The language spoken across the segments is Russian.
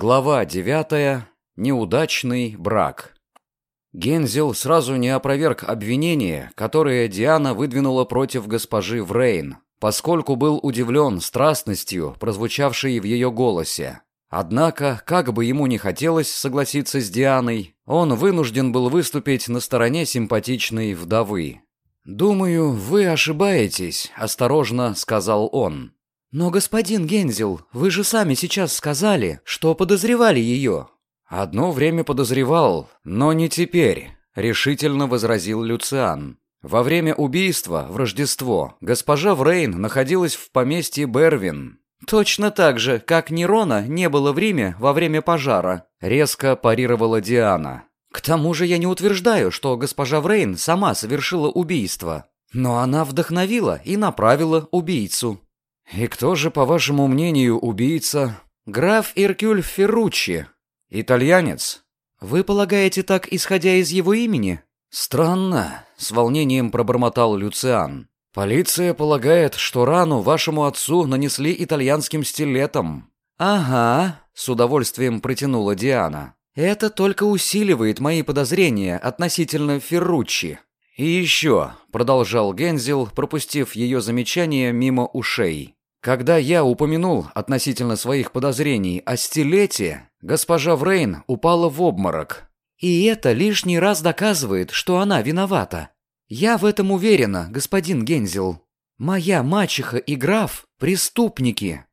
Глава девятая. Неудачный брак. Гензел сразу не опроверг обвинение, которое Диана выдвинула против госпожи Врейн, поскольку был удивлен страстностью, прозвучавшей в ее голосе. Однако, как бы ему ни хотелось согласиться с Дианой, он вынужден был выступить на стороне симпатичной вдовы. «Думаю, вы ошибаетесь», — осторожно сказал он. «Но, господин Гензел, вы же сами сейчас сказали, что подозревали ее». «Одно время подозревал, но не теперь», — решительно возразил Люциан. «Во время убийства в Рождество госпожа Врейн находилась в поместье Бервин». «Точно так же, как Нерона не было в Риме во время пожара», — резко парировала Диана. «К тому же я не утверждаю, что госпожа Врейн сама совершила убийство, но она вдохновила и направила убийцу». «И кто же, по вашему мнению, убийца?» «Граф Иркюль Ферруччи». «Итальянец?» «Вы полагаете так, исходя из его имени?» «Странно», — с волнением пробормотал Люциан. «Полиция полагает, что рану вашему отцу нанесли итальянским стилетом». «Ага», — с удовольствием протянула Диана. «Это только усиливает мои подозрения относительно Ферруччи». «И еще», — продолжал Гензел, пропустив ее замечание мимо ушей. Когда я упомянул относительно своих подозрений о стилете, госпожа Врейн упала в обморок. И это лишний раз доказывает, что она виновата. Я в этом уверена, господин Гензел. Моя мачеха и граф – преступники.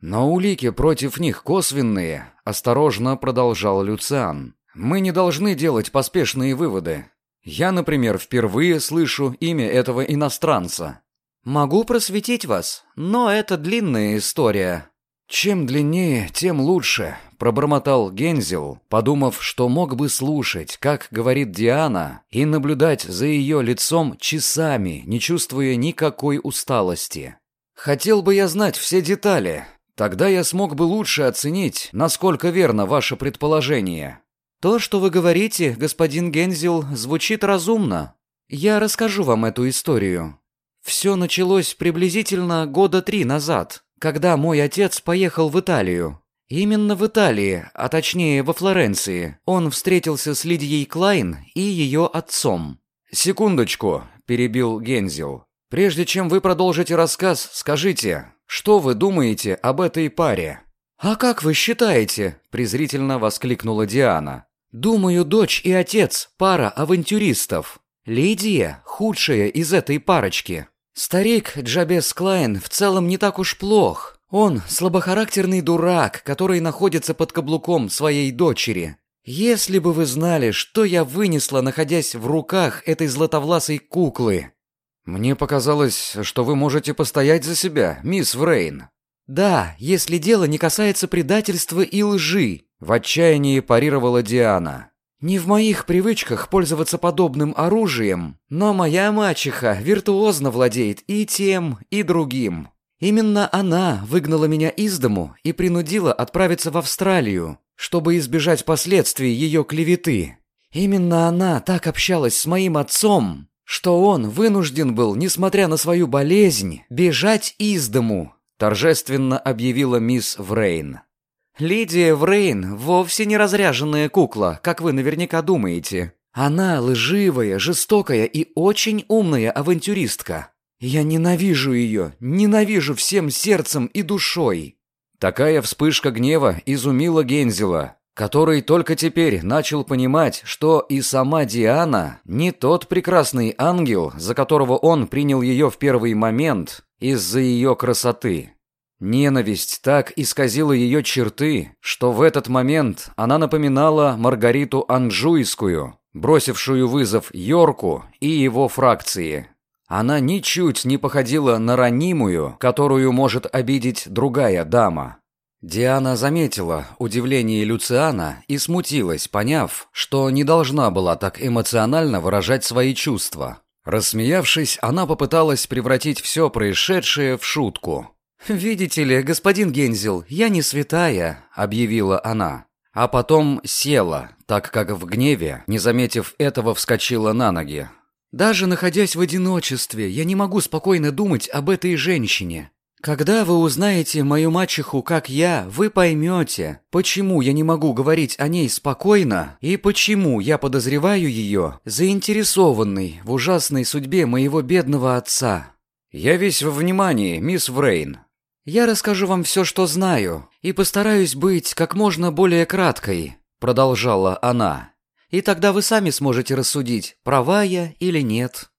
Но улики против них косвенные, осторожно продолжал Люциан. Мы не должны делать поспешные выводы. Я, например, впервые слышу имя этого иностранца. «Могу просветить вас, но это длинная история». «Чем длиннее, тем лучше», — пробормотал Гензел, подумав, что мог бы слушать, как говорит Диана, и наблюдать за ее лицом часами, не чувствуя никакой усталости. «Хотел бы я знать все детали. Тогда я смог бы лучше оценить, насколько верно ваше предположение». «То, что вы говорите, господин Гензел, звучит разумно. Я расскажу вам эту историю. Все началось приблизительно года три назад, когда мой отец поехал в Италию. Именно в Италии, а точнее во Флоренции, он встретился с Лидией Клайн и ее отцом. «Секундочку», – перебил Гензел. «Прежде чем вы продолжите рассказ, скажите, что вы думаете об этой паре?» «А как вы считаете?» – презрительно воскликнула Диана. «Думаю, дочь и отец – пара авантюристов. Лидия – худшая из этой парочки. Старик Джабес Клайн в целом не так уж плох. Он слабохарактерный дурак, который находится под каблуком своей дочери. Если бы вы знали, что я вынесла, находясь в руках этой златовласой куклы. Мне показалось, что вы можете постоять за себя, мисс Врейн. Да, если дело не касается предательства и лжи, в отчаянии парировала Диана. Не в моих привычках пользоваться подобным оружием, но моя мачеха виртуозно владеет и тем, и другим. Именно она выгнала меня из дому и принудила отправиться в Австралию, чтобы избежать последствий ее клеветы. Именно она так общалась с моим отцом, что он вынужден был, несмотря на свою болезнь, бежать из дому, торжественно объявила мисс Врейн. Лидия Врейн вовсе не разряженная кукла, как вы наверняка думаете. Она лживая, жестокая и очень умная авантюристка. Я ненавижу ее, ненавижу всем сердцем и душой. Такая вспышка гнева изумила Гензела, который только теперь начал понимать, что и сама Диана не тот прекрасный ангел, за которого он принял ее в первый момент из-за ее красоты. Ненависть так исказила ее черты, что в этот момент она напоминала Маргариту Анжуйскую, бросившую вызов Йорку и его фракции. Она ничуть не походила на ранимую, которую может обидеть другая дама. Диана заметила удивление Люциана и смутилась, поняв, что не должна была так эмоционально выражать свои чувства. Рассмеявшись, она попыталась превратить все происшедшее в шутку – «Видите ли, господин Гензел, я не святая», — объявила она. А потом села, так как в гневе, не заметив этого, вскочила на ноги. «Даже находясь в одиночестве, я не могу спокойно думать об этой женщине. Когда вы узнаете мою мачеху, как я, вы поймете, почему я не могу говорить о ней спокойно и почему я подозреваю ее заинтересованной в ужасной судьбе моего бедного отца. Я весь во внимании, мисс Врейн. Я расскажу вам все, что знаю, и постараюсь быть как можно более краткой, продолжала она. И тогда вы сами сможете рассудить, права я или нет.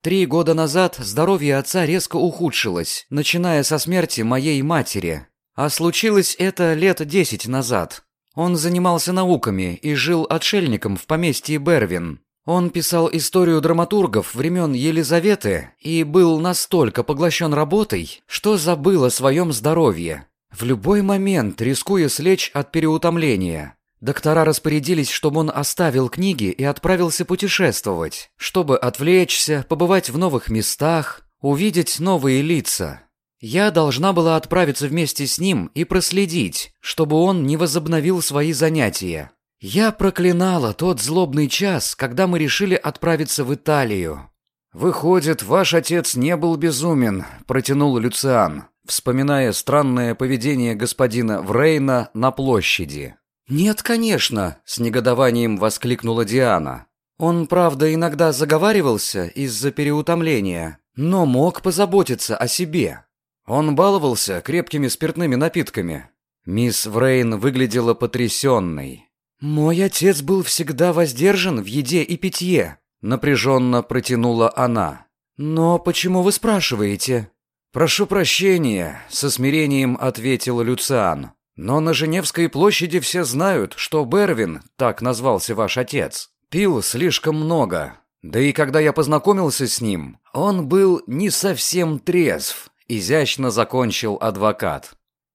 Три года назад здоровье отца резко ухудшилось, начиная со смерти моей матери. А случилось это лет десять назад. Он занимался науками и жил отшельником в поместье Бервин. Он писал историю драматургов времен Елизаветы и был настолько поглощен работой, что забыл о своем здоровье. В любой момент, рискуя слечь от переутомления, Доктора распорядились, чтобы он оставил книги и отправился путешествовать, чтобы отвлечься, побывать в новых местах, увидеть новые лица. Я должна была отправиться вместе с ним и проследить, чтобы он не возобновил свои занятия. Я проклинала тот злобный час, когда мы решили отправиться в Италию. «Выходит, ваш отец не был безумен», — протянул Люциан, вспоминая странное поведение господина Врейна на площади. «Нет, конечно!» – с негодованием воскликнула Диана. «Он, правда, иногда заговаривался из-за переутомления, но мог позаботиться о себе. Он баловался крепкими спиртными напитками». Мисс Врейн выглядела потрясенной. «Мой отец был всегда воздержан в еде и питье», – напряженно протянула она. «Но почему вы спрашиваете?» «Прошу прощения», – со смирением ответил Люциан. Но на Женевской площади все знают, что Бервин, так назвался ваш отец, пил слишком много. Да и когда я познакомился с ним, он был не совсем трезв, изящно закончил адвокат.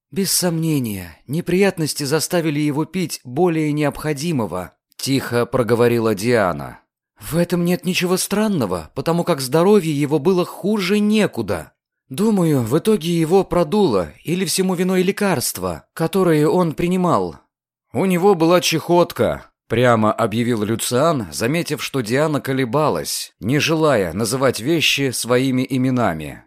Без сомнения, неприятности заставили его пить более необходимого, тихо проговорила Диана. В этом нет ничего странного, потому как здоровье его было хуже некуда. Думаю, в итоге его продуло или всему виной лекарства, которые он принимал. У него была чехотка, прямо объявил Люциан, заметив, что Диана колебалась, не желая называть вещи своими именами.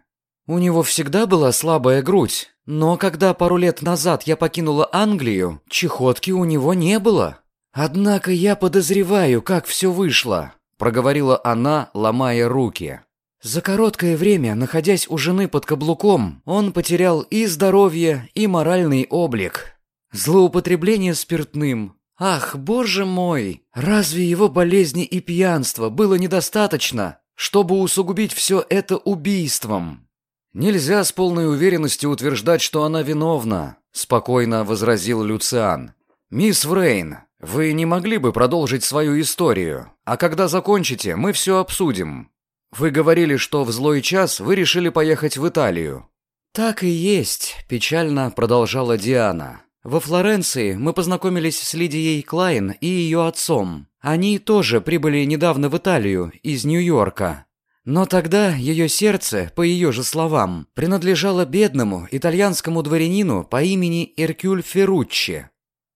У него всегда была слабая грудь, но когда пару лет назад я покинула Англию, чехотки у него не было. Однако я подозреваю, как все вышло, проговорила она, ломая руки. За короткое время, находясь у жены под каблуком, он потерял и здоровье, и моральный облик. Злоупотребление спиртным. Ах, боже мой! Разве его болезни и пьянства было недостаточно, чтобы усугубить все это убийством? Нельзя с полной уверенностью утверждать, что она виновна, спокойно возразил Люциан. Мисс Врейн, вы не могли бы продолжить свою историю, а когда закончите, мы все обсудим. Вы говорили, что в злой час вы решили поехать в Италию. Так и есть, печально продолжала Диана. Во Флоренции мы познакомились с Лидией Клайн и ее отцом. Они тоже прибыли недавно в Италию из Нью-Йорка. Но тогда ее сердце, по ее же словам, принадлежало бедному итальянскому дворянину по имени Эркюль Ферруччи.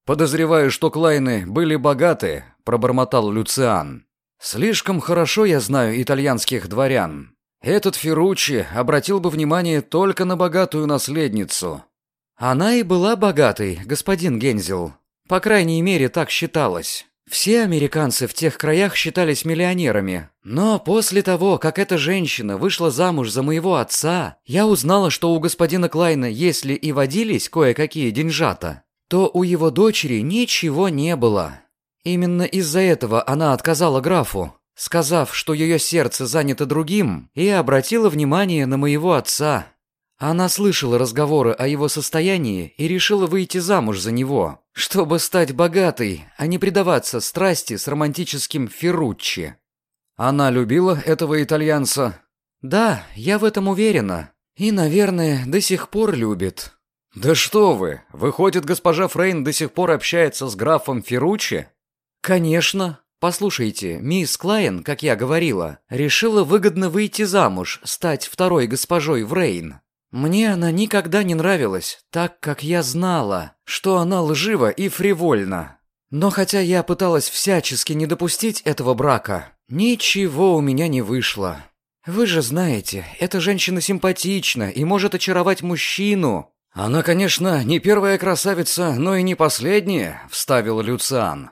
«Подозреваю, что Клайны были богаты», – пробормотал Люциан. Слишком хорошо я знаю итальянских дворян. Этот Ферруччи обратил бы внимание только на богатую наследницу. Она и была богатой, господин Гензел. По крайней мере, так считалось. Все американцы в тех краях считались миллионерами. Но после того, как эта женщина вышла замуж за моего отца, я узнала, что у господина Клайна, если и водились кое-какие деньжата, то у его дочери ничего не было. Именно из-за этого она отказала графу, сказав, что ее сердце занято другим, и обратила внимание на моего отца. Она слышала разговоры о его состоянии и решила выйти замуж за него, чтобы стать богатой, а не предаваться страсти с романтическим Ферруччи. Она любила этого итальянца? Да, я в этом уверена. И, наверное, до сих пор любит. Да что вы, выходит, госпожа Фрейн до сих пор общается с графом Ферруччи? «Конечно. Послушайте, мисс Клайн, как я говорила, решила выгодно выйти замуж, стать второй госпожой в Рейн. Мне она никогда не нравилась, так как я знала, что она лжива и фривольна. Но хотя я пыталась всячески не допустить этого брака, ничего у меня не вышло. Вы же знаете, эта женщина симпатична и может очаровать мужчину. Она, конечно, не первая красавица, но и не последняя, вставил Люциан.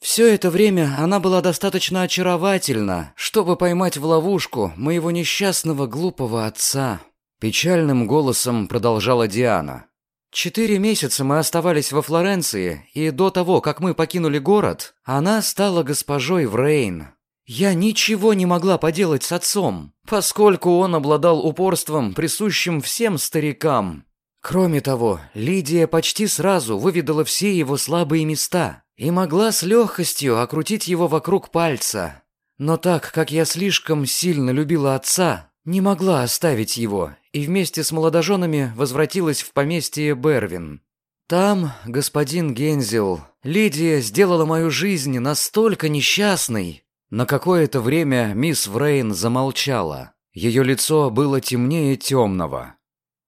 Все это время она была достаточно очаровательна, чтобы поймать в ловушку моего несчастного глупого отца. Печальным голосом продолжала Диана. Четыре месяца мы оставались во Флоренции, и до того, как мы покинули город, она стала госпожой Врейн. Я ничего не могла поделать с отцом, поскольку он обладал упорством, присущим всем старикам. Кроме того, Лидия почти сразу выведала все его слабые места и могла с легкостью окрутить его вокруг пальца. Но так как я слишком сильно любила отца, не могла оставить его и вместе с молодоженами возвратилась в поместье Бервин. Там, господин Гензел, Лидия сделала мою жизнь настолько несчастной, на какое-то время мисс Врейн замолчала. Ее лицо было темнее темного.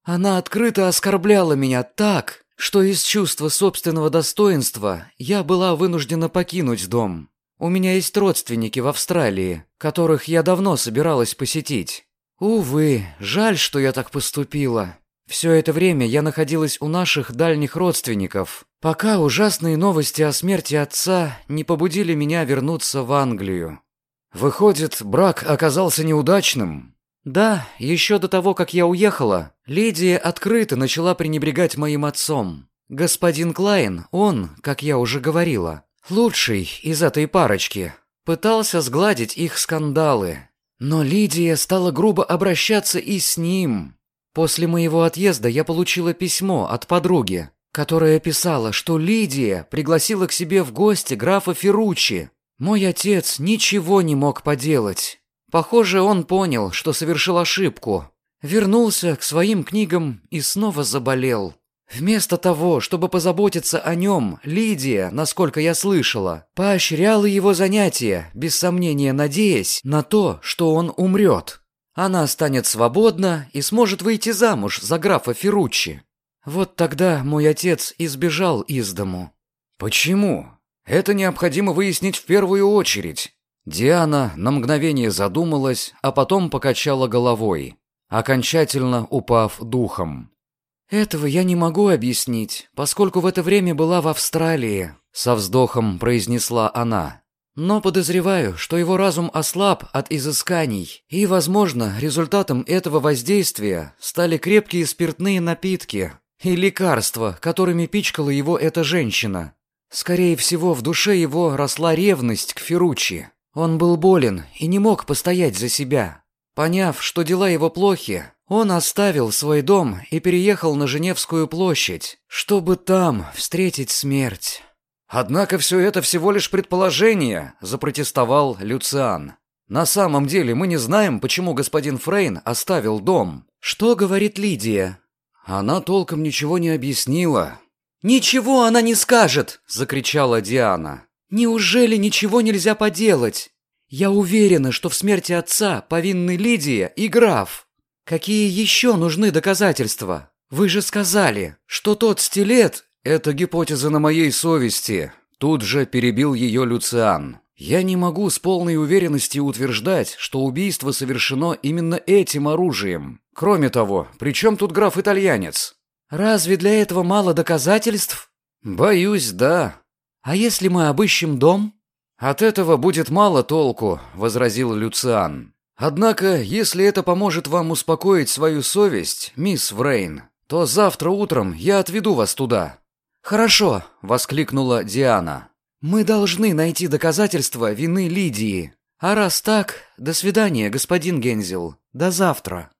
Она открыто оскорбляла меня так, что из чувства собственного достоинства я была вынуждена покинуть дом. У меня есть родственники в Австралии, которых я давно собиралась посетить. Увы, жаль, что я так поступила. Все это время я находилась у наших дальних родственников, пока ужасные новости о смерти отца не побудили меня вернуться в Англию. Выходит, брак оказался неудачным? Да, еще до того, как я уехала, Лидия открыто начала пренебрегать моим отцом. Господин Клайн, он, как я уже говорила, лучший из этой парочки, пытался сгладить их скандалы. Но Лидия стала грубо обращаться и с ним. После моего отъезда я получила письмо от подруги, которая писала, что Лидия пригласила к себе в гости графа Ферруччи. Мой отец ничего не мог поделать. Похоже, он понял, что совершил ошибку. Вернулся к своим книгам и снова заболел. Вместо того, чтобы позаботиться о нем, Лидия, насколько я слышала, поощряла его занятия, без сомнения надеясь на то, что он умрет. Она станет свободна и сможет выйти замуж за графа Ферруччи. Вот тогда мой отец избежал из дому. Почему? Это необходимо выяснить в первую очередь. Диана на мгновение задумалась, а потом покачала головой, окончательно упав духом. «Этого я не могу объяснить, поскольку в это время была в Австралии», — со вздохом произнесла она. Но подозреваю, что его разум ослаб от изысканий, и, возможно, результатом этого воздействия стали крепкие спиртные напитки и лекарства, которыми пичкала его эта женщина. Скорее всего, в душе его росла ревность к Ферруччи. Он был болен и не мог постоять за себя. Поняв, что дела его плохи, он оставил свой дом и переехал на Женевскую площадь, чтобы там встретить смерть. «Однако все это всего лишь предположение», — запротестовал Люциан. «На самом деле мы не знаем, почему господин Фрейн оставил дом». «Что говорит Лидия?» Она толком ничего не объяснила. «Ничего она не скажет!» — закричала Диана. «Неужели ничего нельзя поделать? Я уверена, что в смерти отца повинны Лидия и граф. Какие еще нужны доказательства? Вы же сказали, что тот стилет «Это гипотеза на моей совести», — тут же перебил ее Люциан. «Я не могу с полной уверенностью утверждать, что убийство совершено именно этим оружием. Кроме того, при чем тут граф-итальянец?» «Разве для этого мало доказательств?» «Боюсь, да». «А если мы обыщем дом?» «От этого будет мало толку», — возразил Люциан. «Однако, если это поможет вам успокоить свою совесть, мисс Врейн, то завтра утром я отведу вас туда. «Хорошо!» — воскликнула Диана. «Мы должны найти доказательства вины Лидии. А раз так, до свидания, господин Гензел. До завтра».